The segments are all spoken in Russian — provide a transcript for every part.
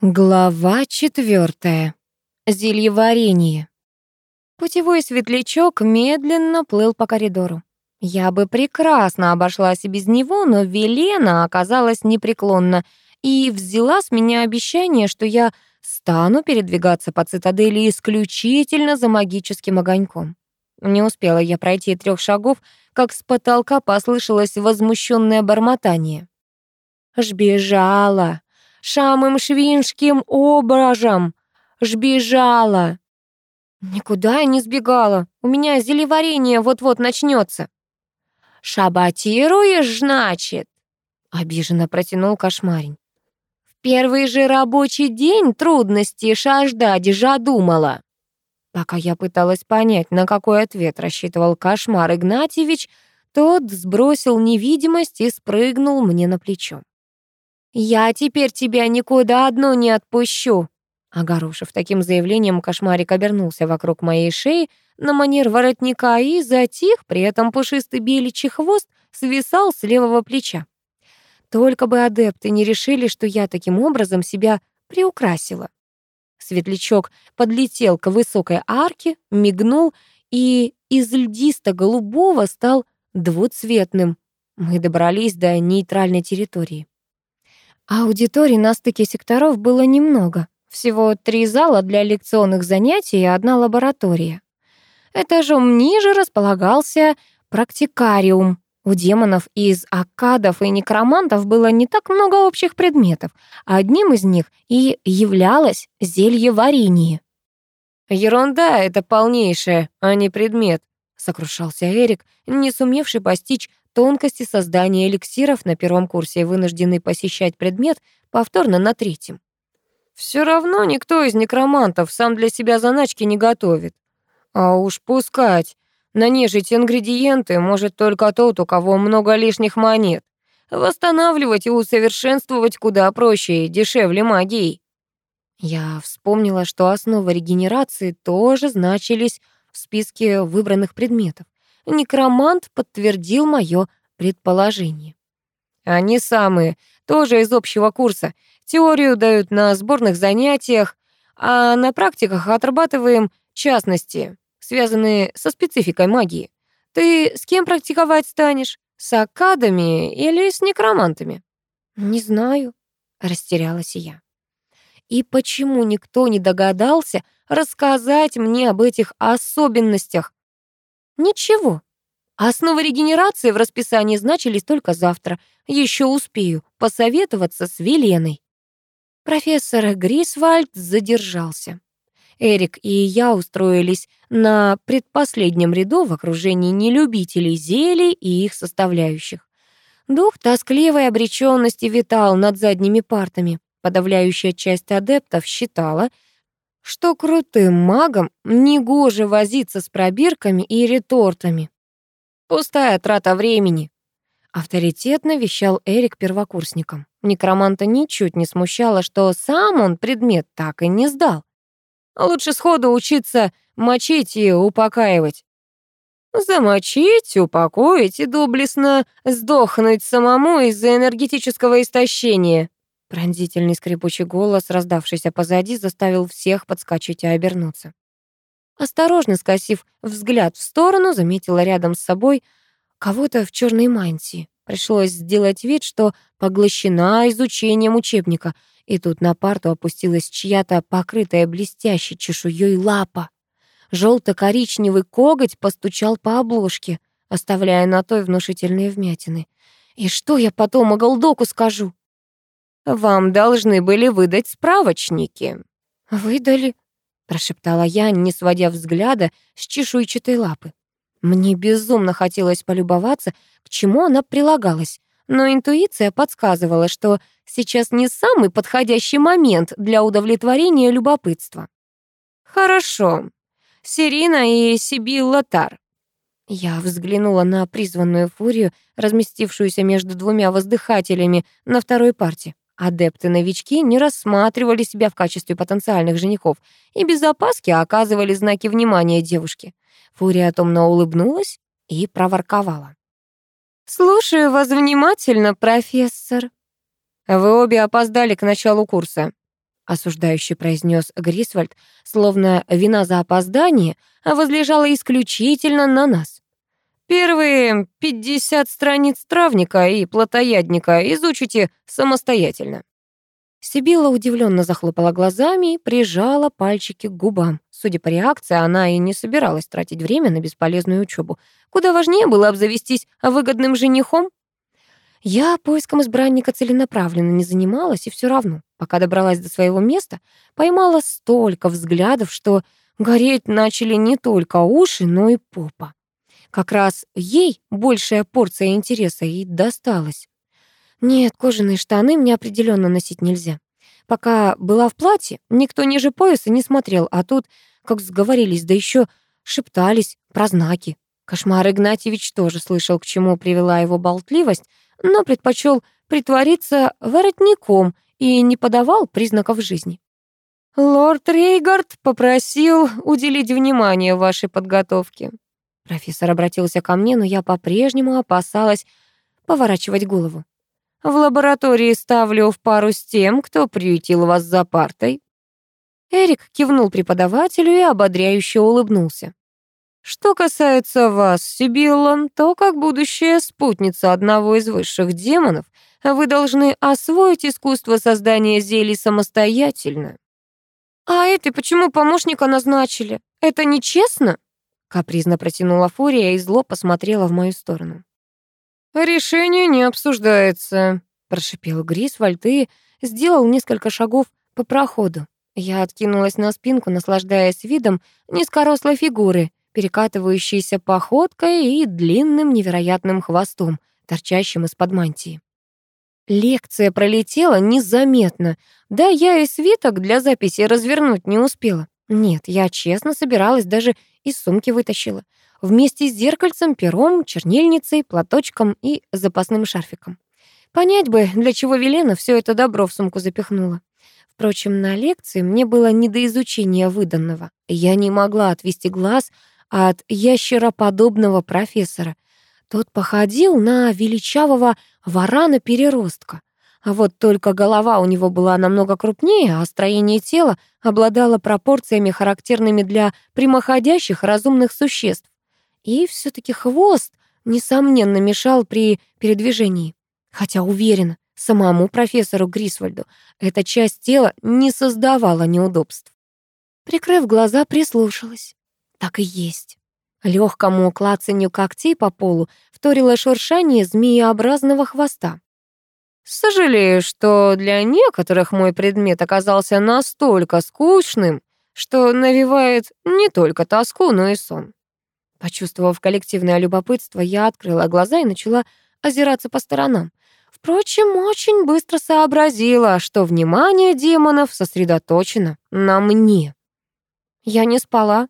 Глава четвертая. Зельеварение. Путевой светлячок медленно плыл по коридору. Я бы прекрасно обошлась и без него, но Велена оказалась непреклонна и взяла с меня обещание, что я стану передвигаться по цитадели исключительно за магическим огоньком. Не успела я пройти трех шагов, как с потолка послышалось возмущенное бормотание. «Жбежала! Шамым швинским образом! Жбежала!» «Никуда я не сбегала. У меня зелеварение вот-вот начнется. «Шабатируешь, значит?» — обиженно протянул кошмарень. «В первый же рабочий день трудности шаждать думала». Пока я пыталась понять, на какой ответ рассчитывал кошмар Игнатьевич, тот сбросил невидимость и спрыгнул мне на плечо. «Я теперь тебя никуда одну не отпущу!» Огорошив таким заявлением, кошмарик обернулся вокруг моей шеи на манер воротника и затих, при этом пушистый беличий хвост свисал с левого плеча. Только бы адепты не решили, что я таким образом себя приукрасила. Светлячок подлетел к высокой арке, мигнул и из льдисто-голубого стал двуцветным. Мы добрались до нейтральной территории. Аудиторий на стыке секторов было немного. Всего три зала для лекционных занятий и одна лаборатория. Этажом ниже располагался практикариум. У демонов из аккадов и некромантов было не так много общих предметов, а одним из них и являлось зелье варенье. «Ерунда это полнейшая, а не предмет», — сокрушался Эрик, не сумевший постичь тонкости создания эликсиров на первом курсе и вынужденный посещать предмет повторно на третьем. Все равно никто из некромантов сам для себя заначки не готовит. А уж пускать на нежить ингредиенты может только тот, у кого много лишних монет. Восстанавливать и усовершенствовать куда проще и дешевле магией. Я вспомнила, что основы регенерации тоже значились в списке выбранных предметов. Некромант подтвердил мое предположение. Они самые, тоже из общего курса. Теорию дают на сборных занятиях, а на практиках отрабатываем частности, связанные со спецификой магии. Ты с кем практиковать станешь? С акадами или с некромантами? Не знаю, растерялась я. И почему никто не догадался рассказать мне об этих особенностях? Ничего. Основы регенерации в расписании значились только завтра. Еще успею посоветоваться с Веленой. Профессор Грисвальд задержался. Эрик и я устроились на предпоследнем ряду в окружении нелюбителей зелий и их составляющих. Дух тоскливой обречённости витал над задними партами. Подавляющая часть адептов считала, что крутым магам негоже возиться с пробирками и ретортами. Пустая трата времени. Авторитетно вещал Эрик первокурсникам. Некроманта ничуть не смущало, что сам он предмет так и не сдал. Лучше сходу учиться мочить и упокаивать. Замочить, упокоить и доблестно сдохнуть самому из-за энергетического истощения. Пронзительный скрипучий голос, раздавшийся позади, заставил всех подскочить и обернуться. Осторожно скосив взгляд в сторону, заметила рядом с собой кого-то в черной мантии. Пришлось сделать вид, что поглощена изучением учебника, и тут на парту опустилась чья-то покрытая блестящей чешуей лапа. Желто-коричневый коготь постучал по обложке, оставляя на той внушительные вмятины. И что я потом Агалдоку скажу? «Вам должны были выдать справочники». «Выдали», — прошептала я, не сводя взгляда с чешуйчатой лапы. Мне безумно хотелось полюбоваться, к чему она прилагалась, но интуиция подсказывала, что сейчас не самый подходящий момент для удовлетворения любопытства. «Хорошо. Сирина и Сибилла Тар». Я взглянула на призванную фурию, разместившуюся между двумя воздыхателями на второй парте. Адепты-новички не рассматривали себя в качестве потенциальных женихов и без опаски оказывали знаки внимания девушке. Фурия томно улыбнулась и проворковала. «Слушаю вас внимательно, профессор». «Вы обе опоздали к началу курса». осуждающий произнес Грисвальд, словно вина за опоздание возлежала исключительно на нас. Первые 50 страниц травника и плотоядника изучите самостоятельно. Сибилла удивленно захлопала глазами и прижала пальчики к губам. Судя по реакции, она и не собиралась тратить время на бесполезную учебу. Куда важнее было обзавестись выгодным женихом. Я поиском избранника целенаправленно не занималась, и все равно, пока добралась до своего места, поймала столько взглядов, что гореть начали не только уши, но и попа. Как раз ей большая порция интереса и досталась. Нет, кожаные штаны мне определенно носить нельзя. Пока была в платье, никто ниже пояса не смотрел, а тут, как сговорились, да еще шептались про знаки. Кошмар Игнатьевич тоже слышал, к чему привела его болтливость, но предпочел притвориться воротником и не подавал признаков жизни. «Лорд Рейгард попросил уделить внимание вашей подготовке». Профессор обратился ко мне, но я по-прежнему опасалась поворачивать голову. В лаборатории ставлю в пару с тем, кто приютил вас за партой». Эрик кивнул преподавателю и ободряюще улыбнулся. «Что касается вас, Сибилла, то как будущая спутница одного из высших демонов, вы должны освоить искусство создания зелий самостоятельно». «А это почему помощника назначили? Это нечестно?» Капризно протянула Фурия и зло посмотрела в мою сторону. «Решение не обсуждается», — прошипел Грисвальд и сделал несколько шагов по проходу. Я откинулась на спинку, наслаждаясь видом низкорослой фигуры, перекатывающейся походкой и длинным невероятным хвостом, торчащим из-под мантии. Лекция пролетела незаметно. Да, я и свиток для записи развернуть не успела. Нет, я честно собиралась, даже из сумки вытащила вместе с зеркальцем, пером, чернильницей, платочком и запасным шарфиком. Понять бы, для чего Велена все это добро в сумку запихнула. Впрочем, на лекции мне было не до изучения выданного. Я не могла отвести глаз от ящероподобного профессора. Тот походил на величавого варана-переростка. А вот только голова у него была намного крупнее, а строение тела обладало пропорциями, характерными для прямоходящих разумных существ. И все таки хвост, несомненно, мешал при передвижении. Хотя уверена, самому профессору Грисвальду эта часть тела не создавала неудобств. Прикрыв глаза, прислушалась. Так и есть. Легкому клацанью когтей по полу вторило шуршание змееобразного хвоста. «Сожалею, что для некоторых мой предмет оказался настолько скучным, что навевает не только тоску, но и сон. Почувствовав коллективное любопытство, я открыла глаза и начала озираться по сторонам. Впрочем, очень быстро сообразила, что внимание демонов сосредоточено на мне. Я не спала.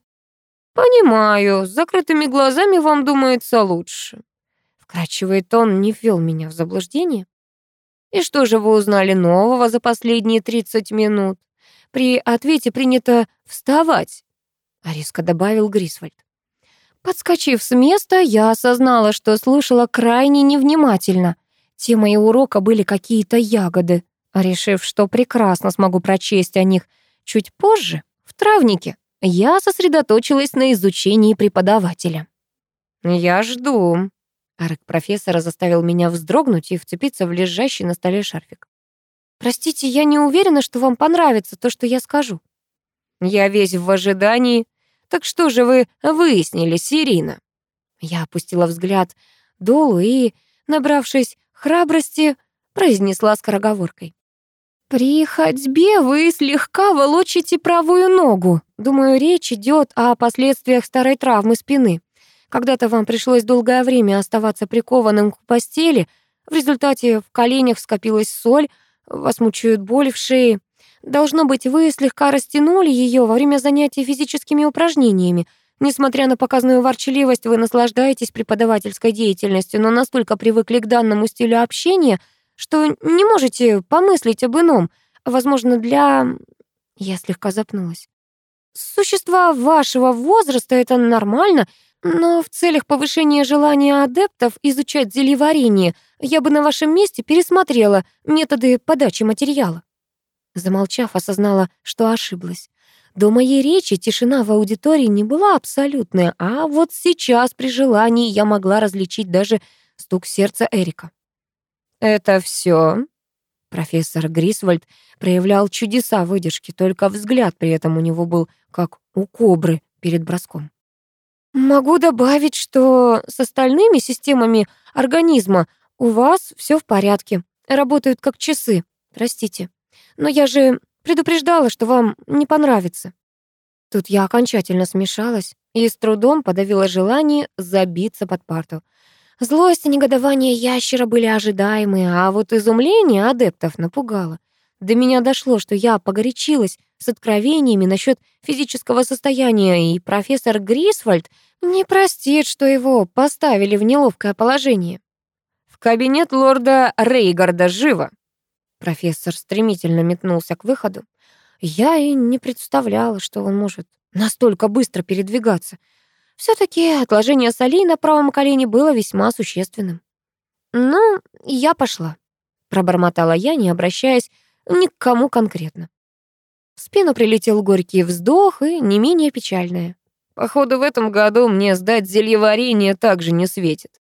«Понимаю, с закрытыми глазами вам думается лучше». Вкрадчивый тон не ввел меня в заблуждение. «И что же вы узнали нового за последние 30 минут? При ответе принято вставать», — резко добавил Грисвальд. Подскочив с места, я осознала, что слушала крайне невнимательно. Темой урока были какие-то ягоды. Решив, что прекрасно смогу прочесть о них чуть позже, в травнике, я сосредоточилась на изучении преподавателя. «Я жду», Арк профессора заставил меня вздрогнуть и вцепиться в лежащий на столе шарфик. «Простите, я не уверена, что вам понравится то, что я скажу». «Я весь в ожидании. Так что же вы выяснили, Сирина?» Я опустила взгляд долу и, набравшись храбрости, произнесла скороговоркой. «При ходьбе вы слегка волочите правую ногу. Думаю, речь идет о последствиях старой травмы спины. Когда-то вам пришлось долгое время оставаться прикованным к постели, в результате в коленях скопилась соль, вас мучают боли в шее. Должно быть, вы слегка растянули ее во время занятий физическими упражнениями. Несмотря на показную ворчливость, вы наслаждаетесь преподавательской деятельностью, но настолько привыкли к данному стилю общения, что не можете помыслить об ином. Возможно, для... Я слегка запнулась. Существа вашего возраста — это нормально, но в целях повышения желания адептов изучать зельеварение я бы на вашем месте пересмотрела методы подачи материала. Замолчав, осознала, что ошиблась. До моей речи тишина в аудитории не была абсолютная, а вот сейчас при желании я могла различить даже стук сердца Эрика. «Это все? Профессор Грисвольд проявлял чудеса выдержки, только взгляд при этом у него был как у кобры перед броском. «Могу добавить, что с остальными системами организма у вас все в порядке, работают как часы, простите. Но я же предупреждала, что вам не понравится». Тут я окончательно смешалась и с трудом подавила желание забиться под парту. Злость и негодование ящера были ожидаемые, а вот изумление адептов напугало. До меня дошло, что я погорячилась с откровениями насчет физического состояния, и профессор Грисвольд не простит, что его поставили в неловкое положение. «В кабинет лорда Рейгарда живо!» Профессор стремительно метнулся к выходу. Я и не представляла, что он может настолько быстро передвигаться — все таки отложение солей на правом колене было весьма существенным. «Ну, я пошла», — пробормотала я, не обращаясь ни к кому конкретно. В спину прилетел горький вздох и не менее печальное. «Походу, в этом году мне сдать зельеварение также не светит».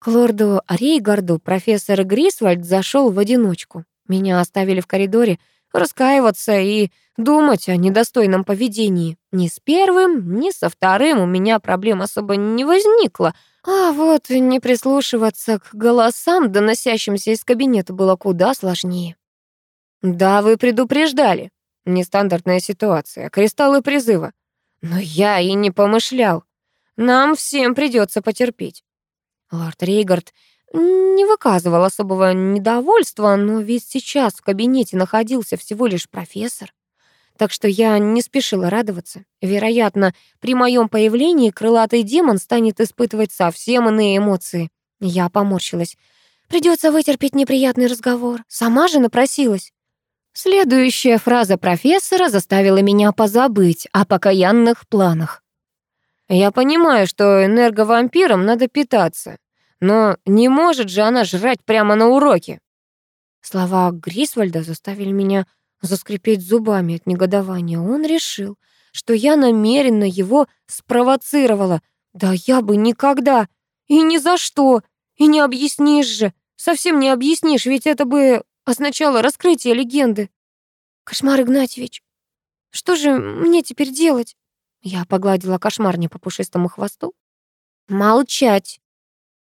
К лорду Рейгарду профессор Грисвальд зашел в одиночку. Меня оставили в коридоре раскаиваться и думать о недостойном поведении. Ни с первым, ни со вторым у меня проблем особо не возникло, а вот не прислушиваться к голосам, доносящимся из кабинета, было куда сложнее. «Да, вы предупреждали. Нестандартная ситуация, кристаллы призыва. Но я и не помышлял. Нам всем придется потерпеть». Лорд Рейгард не выказывал особого недовольства, но ведь сейчас в кабинете находился всего лишь профессор. Так что я не спешила радоваться. Вероятно, при моем появлении крылатый демон станет испытывать совсем иные эмоции. Я поморщилась. Придется вытерпеть неприятный разговор. Сама же напросилась. Следующая фраза профессора заставила меня позабыть о покаянных планах. «Я понимаю, что энерговампирам надо питаться. Но не может же она жрать прямо на уроке. Слова Грисвальда заставили меня заскрипеть зубами от негодования. Он решил, что я намеренно его спровоцировала. Да я бы никогда. И ни за что. И не объяснишь же. Совсем не объяснишь, ведь это бы означало раскрытие легенды. Кошмар Игнатьевич, что же мне теперь делать? Я погладила кошмарня по пушистому хвосту. Молчать.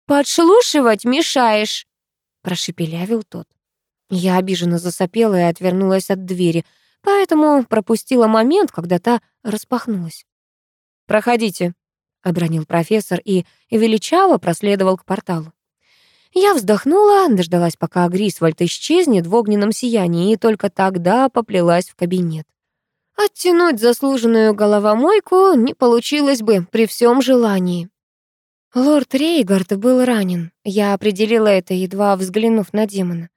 «Подслушивать мешаешь», — прошепелявил тот. Я обиженно засопела и отвернулась от двери, поэтому пропустила момент, когда та распахнулась. «Проходите», — обронил профессор и величаво проследовал к порталу. Я вздохнула, дождалась, пока Грисвальд исчезнет в огненном сиянии, и только тогда поплелась в кабинет. Оттянуть заслуженную головомойку не получилось бы при всем желании. Лорд Рейгард был ранен. Я определила это, едва взглянув на демона.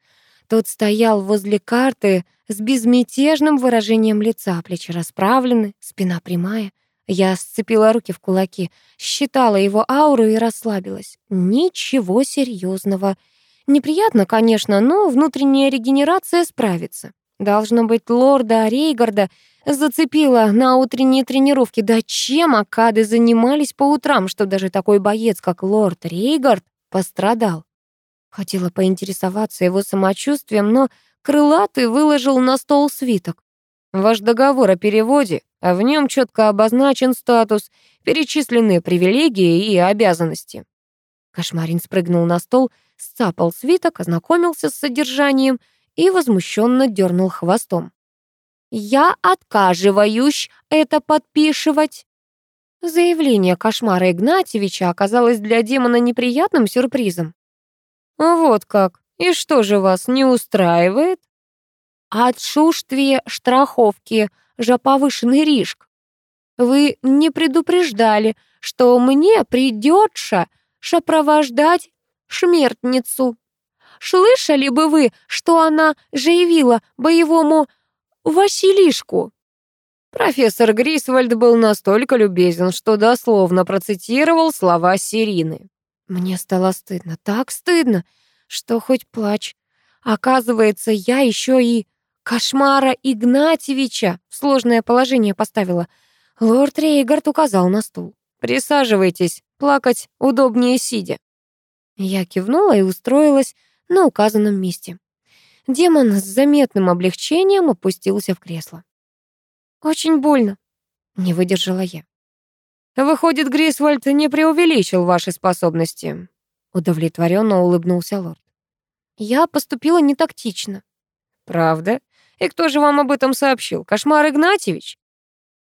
Тот стоял возле карты с безмятежным выражением лица, плечи расправлены, спина прямая. Я сцепила руки в кулаки, считала его ауру и расслабилась. Ничего серьезного. Неприятно, конечно, но внутренняя регенерация справится. Должно быть, лорда Рейгарда Зацепила на утренние тренировки. Да чем акады занимались по утрам, что даже такой боец, как лорд Рейгард, пострадал? Хотела поинтересоваться его самочувствием, но крылатый выложил на стол свиток. Ваш договор о переводе, в нем четко обозначен статус, перечислены привилегии и обязанности. Кошмарин спрыгнул на стол, сцапал свиток, ознакомился с содержанием и возмущенно дернул хвостом. Я отказываюсь это подписывать. Заявление кошмара Игнатьевича оказалось для демона неприятным сюрпризом. Вот как. И что же вас не устраивает? Отсутствие страховки же повышенный риск. Вы не предупреждали, что мне придется сопровождать шмертницу. Слышали бы вы, что она заявила боевому Василишку!» Профессор Грисвальд был настолько любезен, что дословно процитировал слова Сирины. Мне стало стыдно, так стыдно, что хоть плачь. Оказывается, я еще и Кошмара Игнатьевича в сложное положение поставила. Лорд Рейгард указал на стул. «Присаживайтесь, плакать удобнее сидя». Я кивнула и устроилась на указанном месте. Демон с заметным облегчением опустился в кресло. «Очень больно», — не выдержала я. «Выходит, Грисвольд не преувеличил ваши способности», — удовлетворенно улыбнулся лорд. «Я поступила не тактично». «Правда? И кто же вам об этом сообщил? Кошмар Игнатьевич?»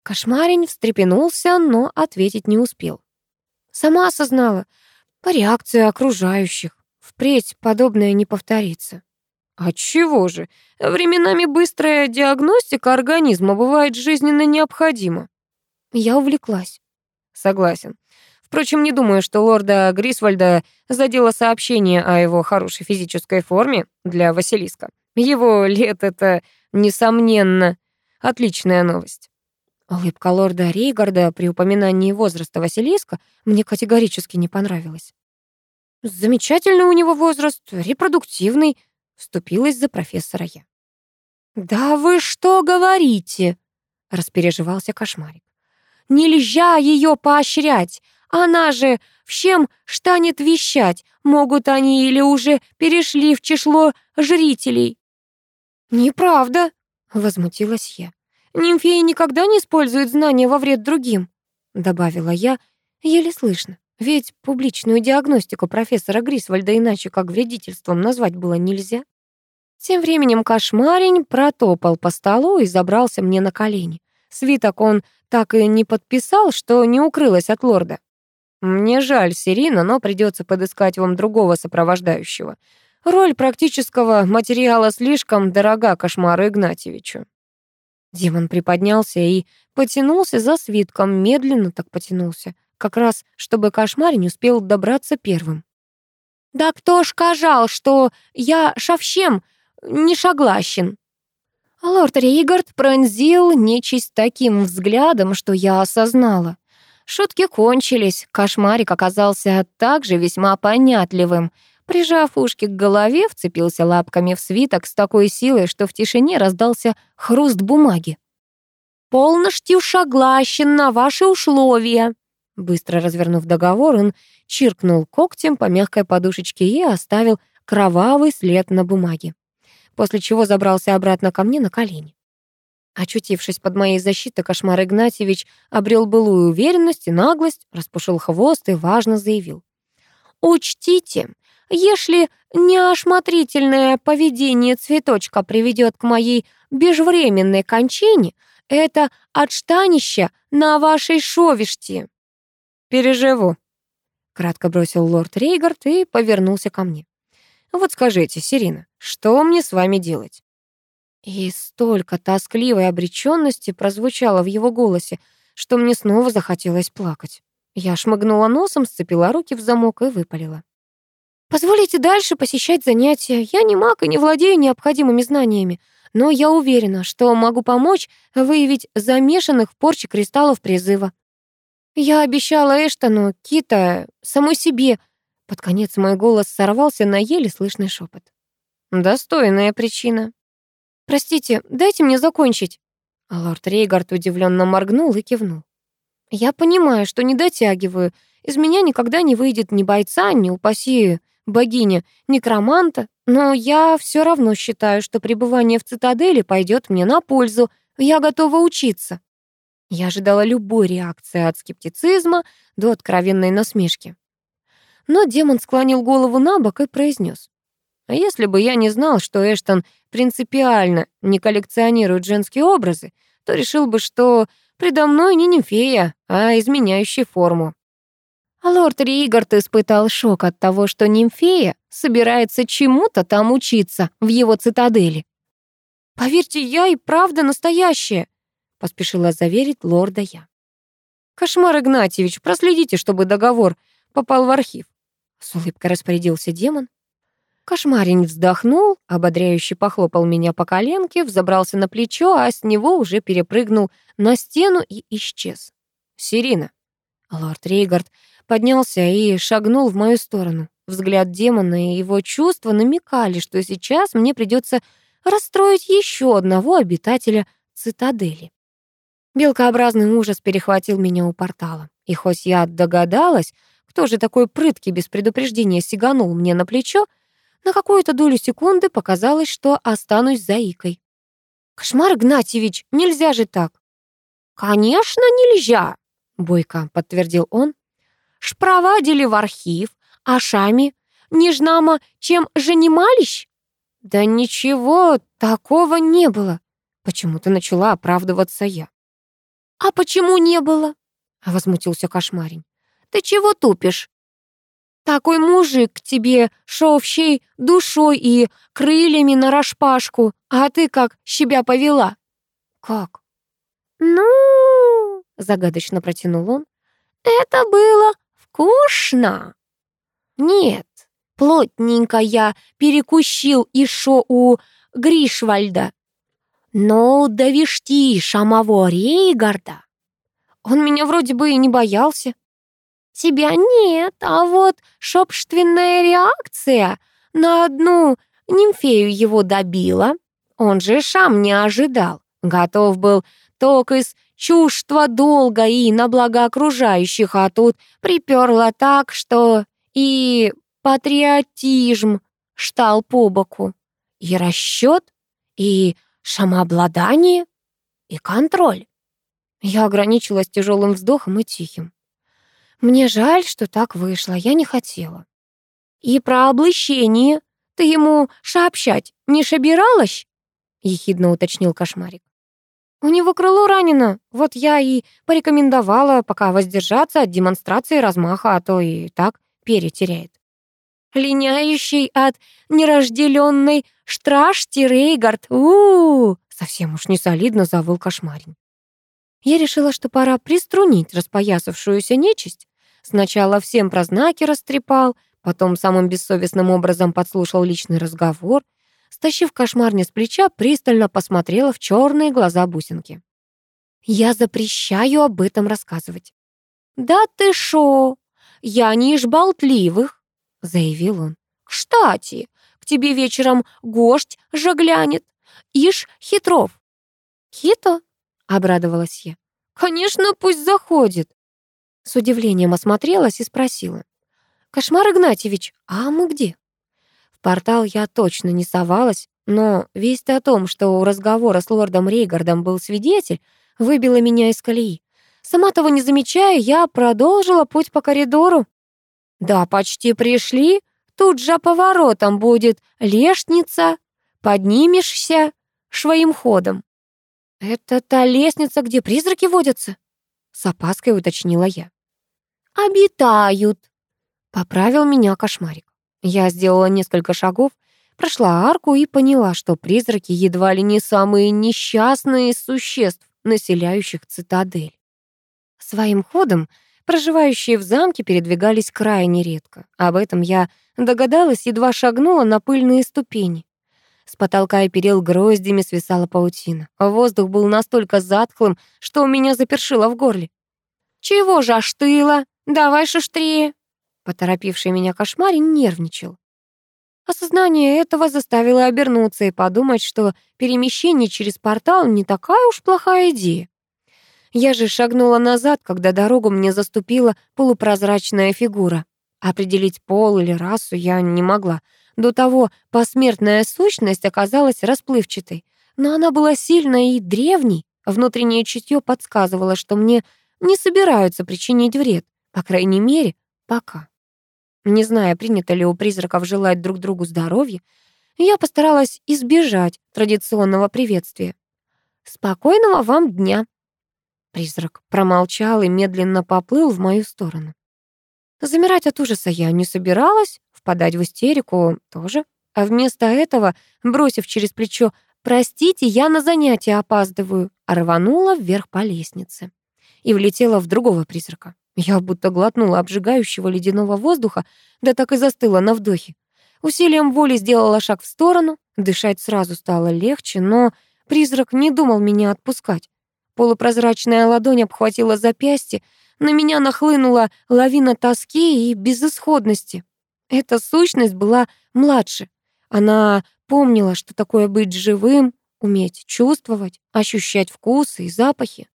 Кошмарень встрепенулся, но ответить не успел. Сама осознала, по реакции окружающих. Впредь подобное не повторится. Отчего же? Временами быстрая диагностика организма бывает жизненно необходима. Я увлеклась. Согласен. Впрочем, не думаю, что лорда Грисвальда задело сообщение о его хорошей физической форме для Василиска. Его лет — это, несомненно, отличная новость. Улыбка лорда Рейгарда при упоминании возраста Василиска мне категорически не понравилась. «Замечательный у него возраст, репродуктивный», — вступилась за профессора я. «Да вы что говорите?» — распереживался кошмарик. «Нельзя ее поощрять, она же всем штанет вещать, могут они или уже перешли в число жрителей». «Неправда», — возмутилась я. «Нимфеи никогда не используют знания во вред другим», — добавила я, еле слышно. Ведь публичную диагностику профессора Грисвальда иначе как вредительством назвать было нельзя. Тем временем кошмарень протопал по столу и забрался мне на колени. Свиток он так и не подписал, что не укрылась от лорда. «Мне жаль, Сирина, но придется подыскать вам другого сопровождающего. Роль практического материала слишком дорога кошмару Игнатьевичу». Демон приподнялся и потянулся за свитком, медленно так потянулся как раз чтобы кошмар не успел добраться первым. «Да кто ж кажал, что я шовщем не шаглащен?» Лорд Рейгард пронзил нечисть таким взглядом, что я осознала. Шутки кончились, кошмарик оказался также весьма понятливым. Прижав ушки к голове, вцепился лапками в свиток с такой силой, что в тишине раздался хруст бумаги. «Полностью шаглащен на ваши условия», Быстро развернув договор, он чиркнул когтем по мягкой подушечке и оставил кровавый след на бумаге, после чего забрался обратно ко мне на колени. Очутившись под моей защитой, кошмар Игнатьевич обрел былую уверенность и наглость, распушил хвост и важно заявил. «Учтите, если неошмотрительное поведение цветочка приведет к моей бежвременной кончине, это отштанище на вашей шовиште». «Переживу», — кратко бросил лорд Рейгард и повернулся ко мне. «Вот скажите, Сирина, что мне с вами делать?» И столько тоскливой обречённости прозвучало в его голосе, что мне снова захотелось плакать. Я шмыгнула носом, сцепила руки в замок и выпалила. «Позволите дальше посещать занятия. Я не маг и не владею необходимыми знаниями, но я уверена, что могу помочь выявить замешанных в порче кристаллов призыва. Я обещала Эштону, Кита, самой себе. Под конец мой голос сорвался на еле слышный шепот. Достойная причина. Простите, дайте мне закончить. Лорд Рейгард удивленно моргнул и кивнул. Я понимаю, что не дотягиваю. Из меня никогда не выйдет ни бойца, ни упаси богиня, некроманта, но я все равно считаю, что пребывание в цитадели пойдет мне на пользу. Я готова учиться. Я ожидала любой реакции от скептицизма до откровенной насмешки. Но демон склонил голову на бок и произнес. «А если бы я не знал, что Эштон принципиально не коллекционирует женские образы, то решил бы, что предо мной не нимфея, а изменяющий форму». А лорд Ригард испытал шок от того, что нимфея собирается чему-то там учиться в его цитадели. «Поверьте, я и правда настоящая», поспешила заверить лорда я. «Кошмар Игнатьевич, проследите, чтобы договор попал в архив», с улыбкой распорядился демон. Кошмарень вздохнул, ободряюще похлопал меня по коленке, взобрался на плечо, а с него уже перепрыгнул на стену и исчез. «Сирина». Лорд Рейгард поднялся и шагнул в мою сторону. Взгляд демона и его чувства намекали, что сейчас мне придется расстроить еще одного обитателя цитадели. Белкообразный ужас перехватил меня у портала. И хоть я догадалась, кто же такой прыткий без предупреждения сиганул мне на плечо, на какую-то долю секунды показалось, что останусь заикой. «Кошмар Игнатьевич, нельзя же так!» «Конечно, нельзя!» — бойко подтвердил он. «Шпровадили в архив, а шами не жнамо чем занимались?» «Да ничего такого не было!» Почему-то начала оправдываться я. «А почему не было?» — возмутился кошмарень. «Ты чего тупишь? Такой мужик к тебе шел всей душой и крыльями на распашку, а ты как себя повела?» «Как?» «Ну...» — загадочно протянул он. «Это было вкусно!» «Нет, плотненько я перекусил шо у Гришвальда. Но довести самого Рейгарда он меня вроде бы и не боялся. Тебя нет, а вот шопштвенная реакция на одну нимфею его добила. Он же шам не ожидал. Готов был ток из чувства долга и на благо окружающих, а тут приперло так, что и патриотизм штал по боку, и расчет, и самообладание, и контроль. Я ограничилась тяжелым вздохом и тихим. Мне жаль, что так вышло, я не хотела. И про облыщение ты ему сообщать не собиралась? Ехидно уточнил кошмарик. У него крыло ранено, вот я и порекомендовала пока воздержаться от демонстрации размаха, а то и так перетеряет. Линяющий от неразделенной штрашти Рейгард, у, -у, совсем уж не солидно завыл кошмарин. Я решила, что пора приструнить распоясавшуюся нечисть. Сначала всем про знаки растрепал, потом самым бессовестным образом подслушал личный разговор. Стащив кошмарня с плеча, пристально посмотрела в черные глаза бусинки. «Я запрещаю об этом рассказывать». «Да ты шо? Я не из болтливых», — заявил он. «Кстати, к тебе вечером гость жаглянет. Ишь, хитров». «Хито?» обрадовалась я. «Конечно, пусть заходит!» С удивлением осмотрелась и спросила. «Кошмар Игнатьевич, а мы где?» Портал я точно не совалась, но весть о том, что у разговора с лордом Рейгардом был свидетель, выбила меня из колеи. Сама того не замечая, я продолжила путь по коридору. «Да, почти пришли. Тут же поворотом будет лестница. Поднимешься своим ходом. «Это та лестница, где призраки водятся?» С опаской уточнила я. «Обитают», — поправил меня кошмарик. Я сделала несколько шагов, прошла арку и поняла, что призраки едва ли не самые несчастные из существ, населяющих цитадель. Своим ходом проживающие в замке передвигались крайне редко. Об этом я догадалась, едва шагнула на пыльные ступени. С потолка и перил гроздями свисала паутина. Воздух был настолько затхлым, что у меня запершило в горле. «Чего же аж тыла? Давай шустрее!» Поторопивший меня кошмарин нервничал. Осознание этого заставило обернуться и подумать, что перемещение через портал не такая уж плохая идея. Я же шагнула назад, когда дорогу мне заступила полупрозрачная фигура. Определить пол или расу я не могла, до того посмертная сущность оказалась расплывчатой, но она была сильной и древней. Внутреннее чутье подсказывало, что мне не собираются причинить вред, по крайней мере, пока. Не зная, принято ли у призраков желать друг другу здоровья, я постаралась избежать традиционного приветствия. «Спокойного вам дня!» Призрак промолчал и медленно поплыл в мою сторону. Замирать от ужаса я не собиралась, впадать в истерику тоже. А вместо этого, бросив через плечо «Простите, я на занятия опаздываю», рванула вверх по лестнице и влетела в другого призрака. Я будто глотнула обжигающего ледяного воздуха, да так и застыла на вдохе. Усилием воли сделала шаг в сторону, дышать сразу стало легче, но призрак не думал меня отпускать. Полупрозрачная ладонь обхватила запястье, на меня нахлынула лавина тоски и безысходности. Эта сущность была младше. Она помнила, что такое быть живым, уметь чувствовать, ощущать вкусы и запахи.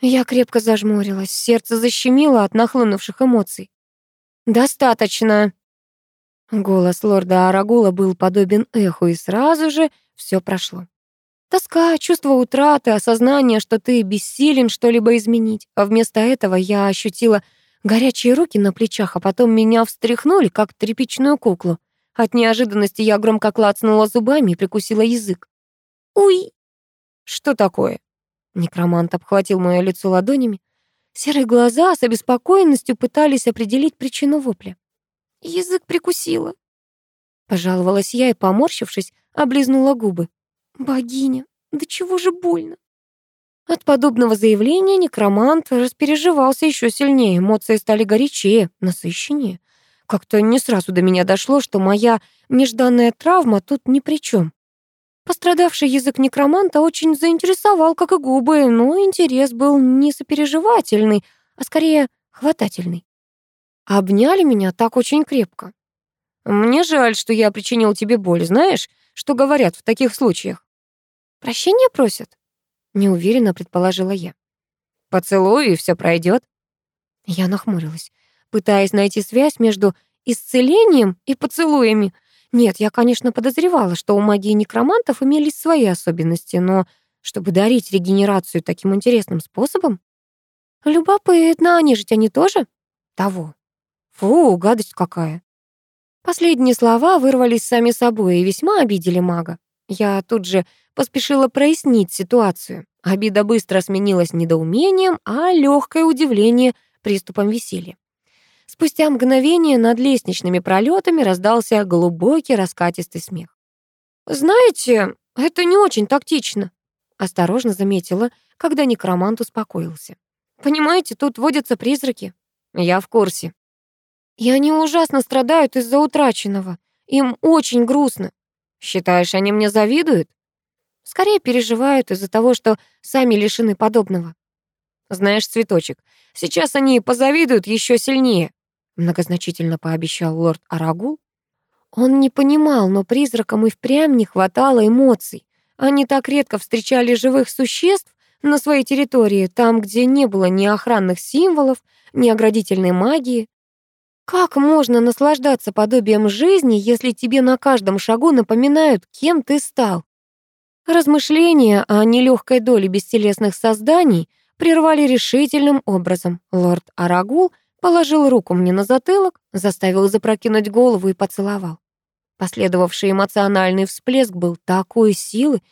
Я крепко зажмурилась, сердце защемило от нахлынувших эмоций. «Достаточно!» Голос лорда Арагула был подобен эху, и сразу же все прошло. Тоска, чувство утраты, осознание, что ты бессилен что-либо изменить. А вместо этого я ощутила горячие руки на плечах, а потом меня встряхнули, как тряпичную куклу. От неожиданности я громко клацнула зубами и прикусила язык. «Уй!» «Что такое?» Некромант обхватил мое лицо ладонями. Серые глаза с обеспокоенностью пытались определить причину вопля. «Язык прикусила», — пожаловалась я и, поморщившись, облизнула губы. «Богиня, да чего же больно?» От подобного заявления некромант распереживался еще сильнее, эмоции стали горячее, насыщеннее. Как-то не сразу до меня дошло, что моя нежданная травма тут ни при чем. Пострадавший язык некроманта очень заинтересовал, как и губы, но интерес был не сопереживательный, а скорее хватательный. Обняли меня так очень крепко. «Мне жаль, что я причинил тебе боль. Знаешь, что говорят в таких случаях?» «Прощения просят?» — неуверенно предположила я. «Поцелуй, и все пройдет. Я нахмурилась, пытаясь найти связь между исцелением и поцелуями — нет, я, конечно, подозревала, что у магии некромантов имелись свои особенности, но чтобы дарить регенерацию таким интересным способом? Любопытно, а нежить они тоже? Того. Фу, гадость какая. Последние слова вырвались сами собой и весьма обидели мага. Я тут же поспешила прояснить ситуацию. Обида быстро сменилась недоумением, а легкое удивление приступом веселья. Спустя мгновение над лестничными пролетами раздался глубокий раскатистый смех. «Знаете, это не очень тактично», — осторожно заметила, когда некромант успокоился. «Понимаете, тут водятся призраки». «Я в курсе». «И они ужасно страдают из-за утраченного. Им очень грустно». «Считаешь, они мне завидуют?» «Скорее переживают из-за того, что сами лишены подобного». «Знаешь, цветочек, сейчас они позавидуют еще сильнее многозначительно пообещал лорд Арагул. Он не понимал, но призракам и впрямь не хватало эмоций. Они так редко встречали живых существ на своей территории, там, где не было ни охранных символов, ни оградительной магии. Как можно наслаждаться подобием жизни, если тебе на каждом шагу напоминают, кем ты стал? Размышления о нелегкой доле бестелесных созданий прервали решительным образом. Лорд Арагул — Положил руку мне на затылок, заставил запрокинуть голову и поцеловал. Последовавший эмоциональный всплеск был такой силы,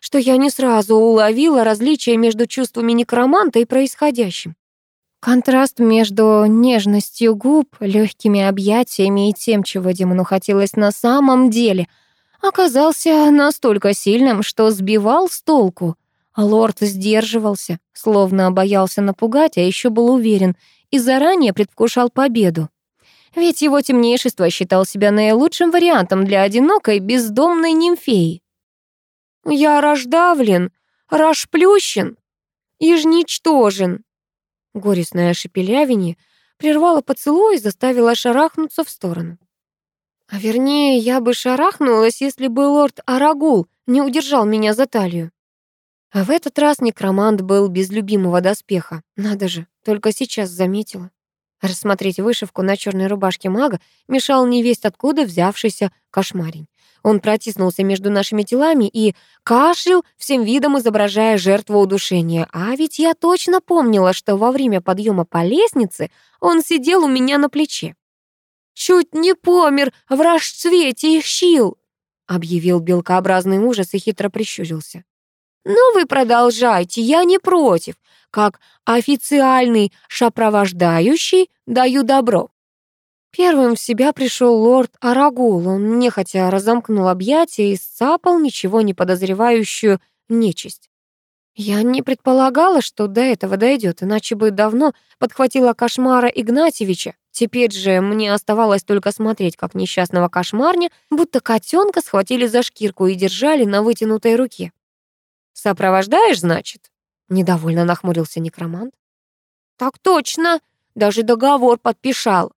что я не сразу уловила различие между чувствами некроманта и происходящим. Контраст между нежностью губ, легкими объятиями и тем, чего демону хотелось на самом деле, оказался настолько сильным, что сбивал с толку. Лорд сдерживался, словно боялся напугать, а еще был уверен, и заранее предвкушал победу. Ведь его темнейшество считал себя наилучшим вариантом для одинокой бездомной нимфеи. «Я рождавлен, рашплющен, ижничтожен». Горестное шепелявение прервало поцелуй и заставило шарахнуться в сторону. А вернее, я бы шарахнулась, если бы лорд Арагул не удержал меня за талию. А в этот раз некромант был без любимого доспеха. Надо же, только сейчас заметила. Рассмотреть вышивку на черной рубашке мага мешал невесть откуда взявшийся кошмарень. Он протиснулся между нашими телами и кашлял, всем видом изображая жертву удушения. А ведь я точно помнила, что во время подъема по лестнице он сидел у меня на плече. «Чуть не помер в расцвете щил!» объявил белкообразный ужас и хитро прищурился. «Ну вы продолжайте, я не против. Как официальный шапровождающий даю добро». Первым в себя пришел лорд Арагул. Он нехотя разомкнул объятия и сцапал ничего не подозревающую нечисть. Я не предполагала, что до этого дойдет, иначе бы давно подхватила кошмара Игнатьевича. Теперь же мне оставалось только смотреть, как несчастного кошмарня, будто котенка схватили за шкирку и держали на вытянутой руке. «Сопровождаешь, значит?» — недовольно нахмурился некромант. «Так точно! Даже договор подписал!»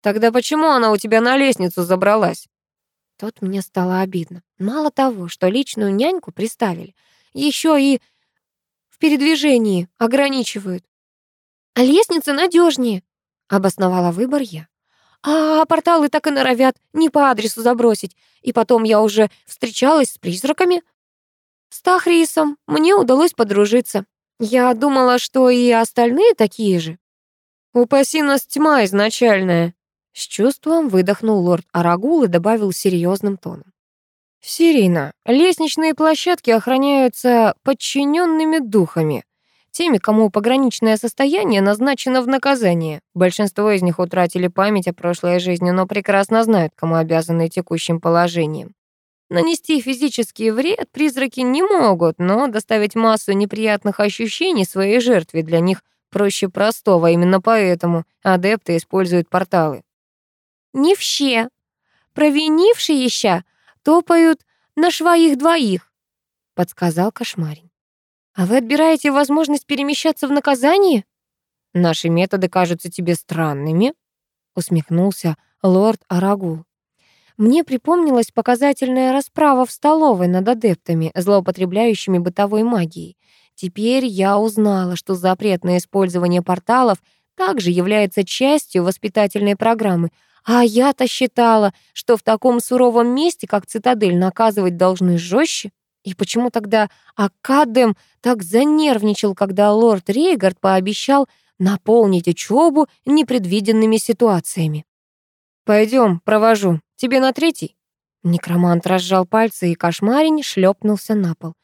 «Тогда почему она у тебя на лестницу забралась?» Тут мне стало обидно. Мало того, что личную няньку приставили, еще и в передвижении ограничивают. А лестница надежнее, обосновала выбор я. А порталы так и норовят не по адресу забросить. И потом я уже встречалась с призраками. С Тахрисом мне удалось подружиться. Я думала, что и остальные такие же. «Упаси нас тьма изначальная!» С чувством выдохнул лорд Арагул и добавил серьезным тоном. «Сирина, лестничные площадки охраняются подчиненными духами, теми, кому пограничное состояние назначено в наказание. Большинство из них утратили память о прошлой жизни, но прекрасно знают, кому обязаны текущим положением. Нанести физический вред призраки не могут, но доставить массу неприятных ощущений своей жертве для них проще простого. Именно поэтому адепты используют порталы. «Не все. Провинившиеся топают на своих двоих», — подсказал кошмарень. «А вы отбираете возможность перемещаться в наказание?» «Наши методы кажутся тебе странными», — усмехнулся лорд Арагул. Мне припомнилась показательная расправа в столовой над адептами, злоупотребляющими бытовой магией. Теперь я узнала, что запрет на использование порталов также является частью воспитательной программы, а я-то считала, что в таком суровом месте, как цитадель, наказывать должны жестче. И почему тогда Академ так занервничал, когда лорд Рейгард пообещал наполнить учебу непредвиденными ситуациями? Пойдем, провожу. Тебе на третий?» Некромант разжал пальцы, и кошмарень шлепнулся на пол.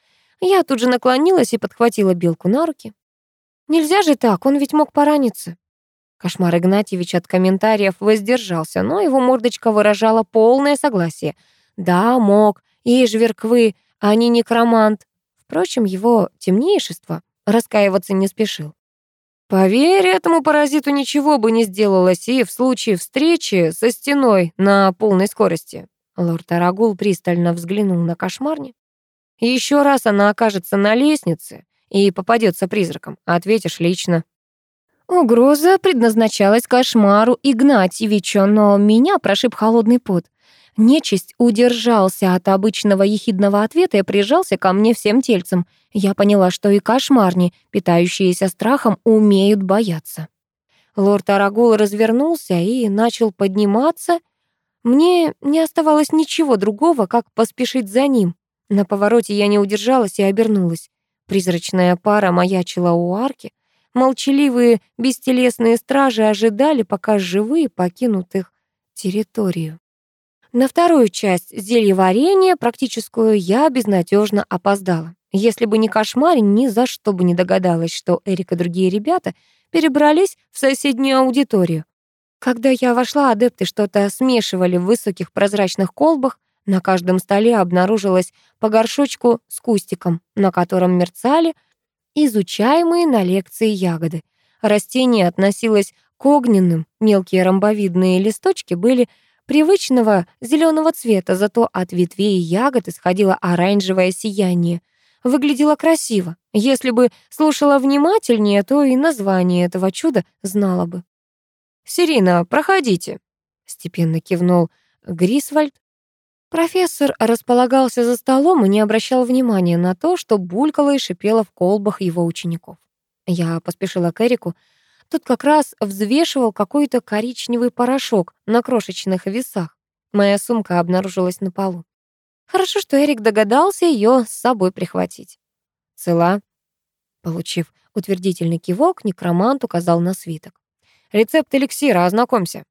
Я тут же наклонилась и подхватила белку на руки. «Нельзя же так, он ведь мог пораниться». Кошмар Игнатьевич от комментариев воздержался, но его мордочка выражала полное согласие. «Да, мог, и жверквы, а не некромант». Впрочем, его темнейшество раскаиваться не спешил. Поверь, этому паразиту ничего бы не сделалось и в случае встречи со стеной на полной скорости. Лорд Арагул пристально взглянул на кошмарни. Еще раз она окажется на лестнице и попадется призраком, ответишь лично. Угроза предназначалась кошмару Игнатьевичу, но меня прошиб холодный пот. Нечисть удержался от обычного ехидного ответа и прижался ко мне всем тельцем. Я поняла, что и кошмарни, питающиеся страхом, умеют бояться. Лорд Арагул развернулся и начал подниматься. Мне не оставалось ничего другого, как поспешить за ним. На повороте я не удержалась и обернулась. Призрачная пара маячила у арки. Молчаливые, бестелесные стражи ожидали, пока живые покинут их территорию. На вторую часть зельеварения, практическую, я безнадежно опоздала. Если бы не кошмарь, ни за что бы не догадалась, что Эрик и другие ребята перебрались в соседнюю аудиторию. Когда я вошла, адепты что-то смешивали в высоких прозрачных колбах. На каждом столе обнаружилось по горшочку с кустиком, на котором мерцали изучаемые на лекции ягоды. Растение относилось к огненным, мелкие ромбовидные листочки были привычного зеленого цвета, зато от ветвей и ягод исходило оранжевое сияние. Выглядело красиво. Если бы слушала внимательнее, то и название этого чуда знала бы. «Сирина, проходите», — степенно кивнул Грисвальд. Профессор располагался за столом и не обращал внимания на то, что булькало и шипело в колбах его учеников. Я поспешила к Эрику, Тут как раз взвешивал какой-то коричневый порошок на крошечных весах. Моя сумка обнаружилась на полу. Хорошо, что Эрик догадался ее с собой прихватить. Цела. Получив утвердительный кивок, некромант указал на свиток. «Рецепт эликсира, ознакомься».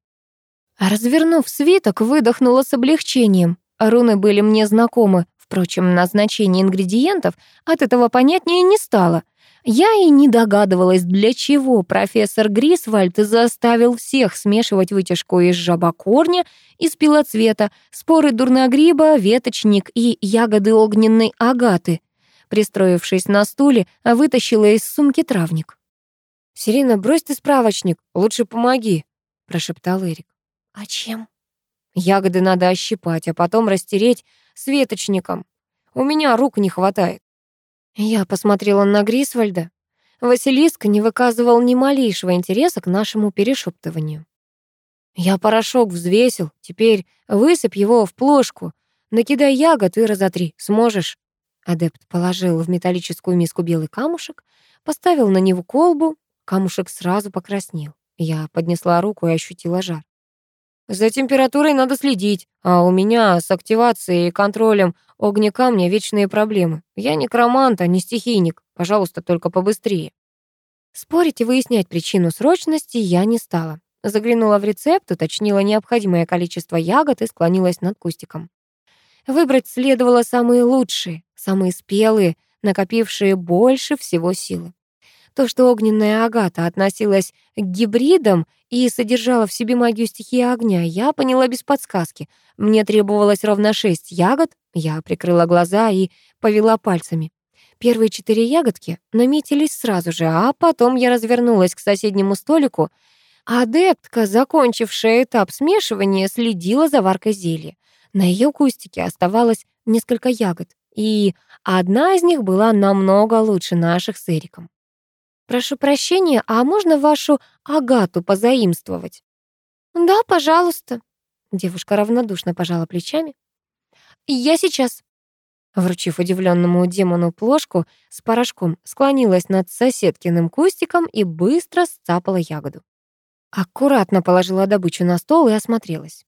Развернув свиток, выдохнула с облегчением. Руны были мне знакомы. Впрочем, назначение ингредиентов от этого понятнее не стало. Я и не догадывалась, для чего профессор Грисвальд заставил всех смешивать вытяжку из жабокорня, из пилоцвета, споры дурногриба, веточник и ягоды огненной агаты. Пристроившись на стуле, вытащила из сумки травник. «Сирина, брось ты справочник, лучше помоги», — прошептал Эрик. «А чем?» «Ягоды надо ощипать, а потом растереть светочником. У меня рук не хватает». Я посмотрела на Грисвальда. Василиск не выказывал ни малейшего интереса к нашему перешептыванию. Я порошок взвесил, теперь высыпь его в плошку Накидай ягод и разотри. Сможешь?» Адепт положил в металлическую миску белый камушек, поставил на него колбу. Камушек сразу покраснел. Я поднесла руку и ощутила жар. «За температурой надо следить, а у меня с активацией и контролем огня камня вечные проблемы. Я некромант, а не стихийник. Пожалуйста, только побыстрее». Спорить и выяснять причину срочности я не стала. Заглянула в рецепт, уточнила необходимое количество ягод и склонилась над кустиком. Выбрать следовало самые лучшие, самые спелые, накопившие больше всего силы. То, что огненная агата относилась к гибридам и содержала в себе магию стихии огня, я поняла без подсказки. Мне требовалось ровно шесть ягод, я прикрыла глаза и повела пальцами. Первые четыре ягодки наметились сразу же, а потом я развернулась к соседнему столику. Адептка, закончившая этап смешивания, следила за варкой зелья. На ее кустике оставалось несколько ягод, и одна из них была намного лучше наших с Эриком. «Прошу прощения, а можно вашу агату позаимствовать?» «Да, пожалуйста», — девушка равнодушно пожала плечами. «Я сейчас». Вручив удивленному демону плошку с порошком, склонилась над соседкиным кустиком и быстро сцапала ягоду. Аккуратно положила добычу на стол и осмотрелась.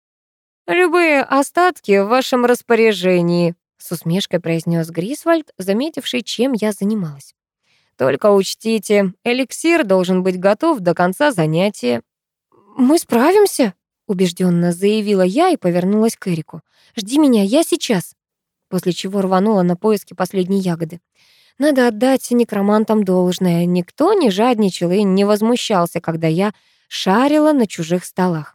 «Любые остатки в вашем распоряжении», — с усмешкой произнес Грисвальд, заметивший, чем я занималась. «Только учтите, эликсир должен быть готов до конца занятия». «Мы справимся», — убежденно заявила я и повернулась к Эрику. «Жди меня, я сейчас» после чего рванула на поиски последней ягоды. Надо отдать некромантам должное. Никто не жадничал и не возмущался, когда я шарила на чужих столах.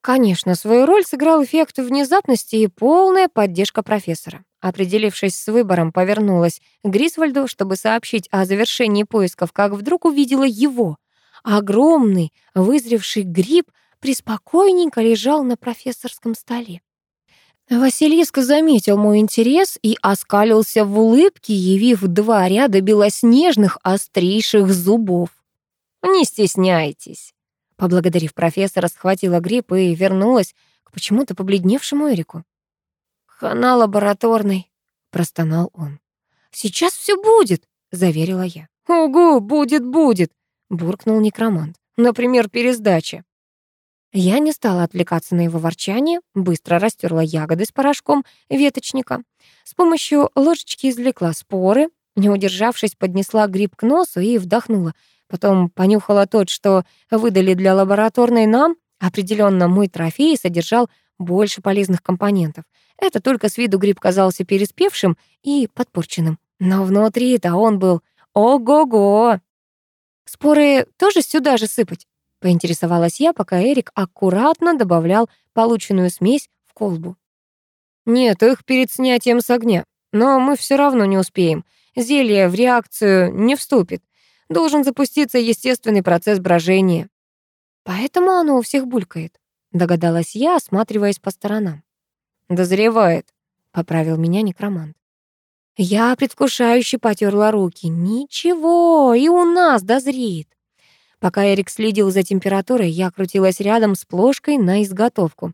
Конечно, свою роль сыграл эффект внезапности и полная поддержка профессора. Определившись с выбором, повернулась к Грисвальду, чтобы сообщить о завершении поисков, как вдруг увидела его. Огромный, вызревший гриб преспокойненько лежал на профессорском столе. Василиск заметил мой интерес и оскалился в улыбке, явив два ряда белоснежных острейших зубов. «Не стесняйтесь», — поблагодарив профессора, схватила гриб и вернулась к почему-то побледневшему Эрику. «Хана лабораторный», — простонал он. «Сейчас все будет», — заверила я. «Ого, будет, будет», — буркнул некромант. «Например, пересдача». Я не стала отвлекаться на его ворчание, быстро растерла ягоды с порошком веточника. С помощью ложечки извлекла споры, не удержавшись, поднесла гриб к носу и вдохнула. Потом понюхала тот, что выдали для лабораторной нам. Определенно, мой трофей содержал больше полезных компонентов. Это только с виду гриб казался переспевшим и подпорченным. Но внутри-то он был ого-го. Споры тоже сюда же сыпать? Поинтересовалась я, пока Эрик аккуратно добавлял полученную смесь в колбу. «Нет, их перед снятием с огня. Но мы все равно не успеем. Зелье в реакцию не вступит. Должен запуститься естественный процесс брожения». «Поэтому оно у всех булькает», — догадалась я, осматриваясь по сторонам. «Дозревает», — поправил меня некромант. Я предвкушающе потерла руки. «Ничего, и у нас дозреет». Пока Эрик следил за температурой, я крутилась рядом с плошкой на изготовку.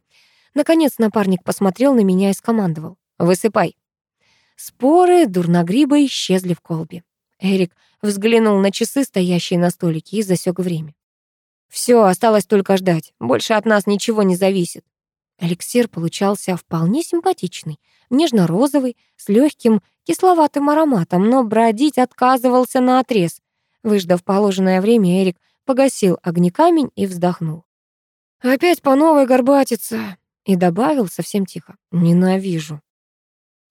Наконец напарник посмотрел на меня и скомандовал. «Высыпай». Споры дурногриба исчезли в колбе. Эрик взглянул на часы, стоящие на столике, и засек время. Все, осталось только ждать. Больше от нас ничего не зависит. Эликсир получался вполне симпатичный, нежно-розовый, с легким кисловатым ароматом, но бродить отказывался на отрез. Выждав положенное время, Эрик погасил огнекамень и вздохнул. «Опять по новой горбатица!» И добавил совсем тихо. «Ненавижу».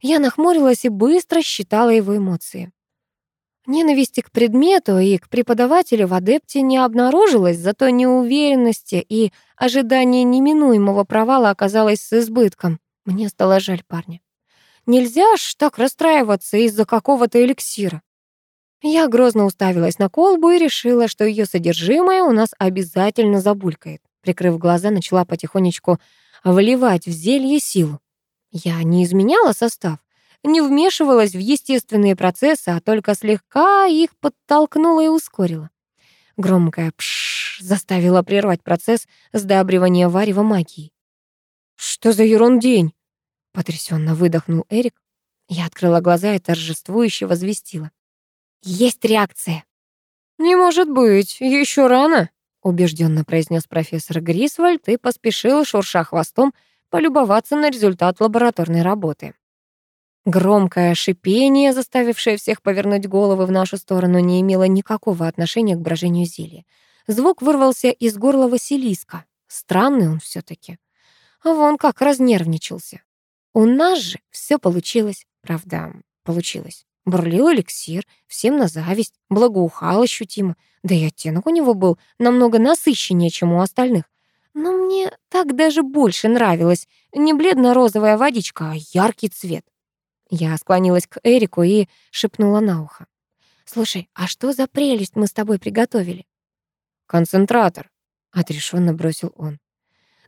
Я нахмурилась и быстро считала его эмоции. Ненависти к предмету и к преподавателю в адепте не обнаружилось, зато неуверенности и ожидание неминуемого провала оказалось с избытком. Мне стало жаль парня. Нельзя ж так расстраиваться из-за какого-то эликсира. Я грозно уставилась на колбу и решила, что ее содержимое у нас обязательно забулькает. Прикрыв глаза, начала потихонечку вливать в зелье силу. Я не изменяла состав, не вмешивалась в естественные процессы, а только слегка их подтолкнула и ускорила. Громкая «пшшш» заставила прервать процесс сдабривания варева магии. «Что за ерундень?» Потрясенно выдохнул Эрик. Я открыла глаза и торжествующе возвестила. «Есть реакция!» «Не может быть, еще рано!» убежденно произнес профессор Грисвальд и поспешил, шурша хвостом, полюбоваться на результат лабораторной работы. Громкое шипение, заставившее всех повернуть головы в нашу сторону, не имело никакого отношения к брожению зелья. Звук вырвался из горла Василиска. Странный он все таки А вон как разнервничался. У нас же все получилось. Правда, получилось. Бурлил эликсир, всем на зависть, благоухал ощутимо. Да и оттенок у него был намного насыщеннее, чем у остальных. Но мне так даже больше нравилось. Не бледно-розовая водичка, а яркий цвет. Я склонилась к Эрику и шепнула на ухо. «Слушай, а что за прелесть мы с тобой приготовили?» «Концентратор», — отрешенно бросил он.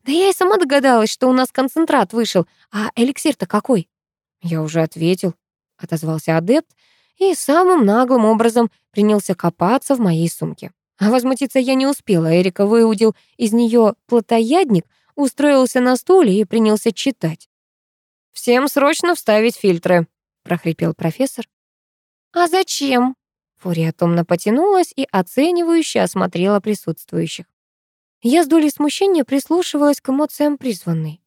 «Да я и сама догадалась, что у нас концентрат вышел. А эликсир-то какой?» «Я уже ответил», — отозвался адепт и самым наглым образом принялся копаться в моей сумке. А возмутиться я не успела. Эрика выудил из нее плотоядник, устроился на стуле и принялся читать. «Всем срочно вставить фильтры», — прохрипел профессор. «А зачем?» Фурия томно потянулась и оценивающе осмотрела присутствующих. Я с долей смущения прислушивалась к эмоциям призванной.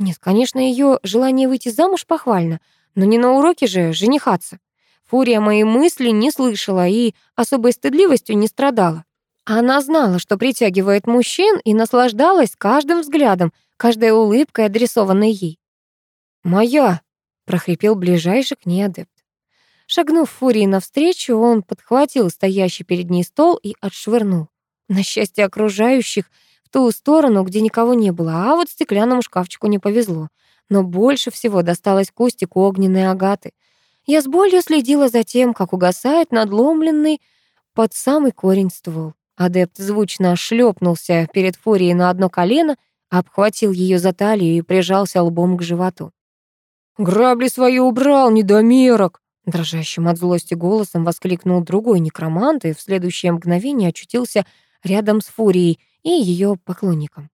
Нет, конечно, ее желание выйти замуж похвально, но не на уроке же женихаться. Фурия мои мысли не слышала и особой стыдливостью не страдала. Она знала, что притягивает мужчин, и наслаждалась каждым взглядом, каждой улыбкой, адресованной ей. «Моя!» — прохрипел ближайший к ней адепт. Шагнув Фурии навстречу, он подхватил стоящий перед ней стол и отшвырнул. На счастье окружающих, в ту сторону, где никого не было, а вот стеклянному шкафчику не повезло. Но больше всего досталось кустику огненной агаты. Я с болью следила за тем, как угасает надломленный под самый корень ствол. Адепт звучно шлепнулся перед Фурией на одно колено, обхватил ее за талию и прижался лбом к животу. «Грабли свои убрал, недомерок!» Дрожащим от злости голосом воскликнул другой некромант и в следующее мгновение очутился рядом с Фурией и ее поклонником.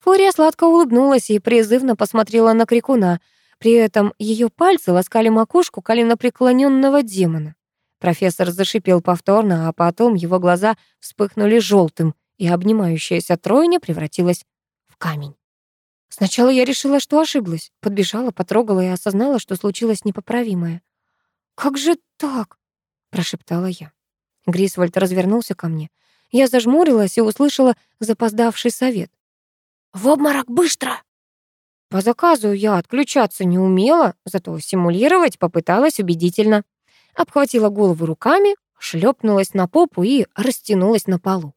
Фурия сладко улыбнулась и призывно посмотрела на крикуна. При этом ее пальцы ласкали макушку коленопреклоненного демона. Профессор зашипел повторно, а потом его глаза вспыхнули желтым, и обнимающаяся тройня превратилась в камень. Сначала я решила, что ошиблась. Подбежала, потрогала и осознала, что случилось непоправимое. «Как же так?» — прошептала я. Грисвольд развернулся ко мне. Я зажмурилась и услышала запоздавший совет. «В обморок быстро!» По заказу я отключаться не умела, зато симулировать попыталась убедительно. Обхватила голову руками, шлепнулась на попу и растянулась на полу.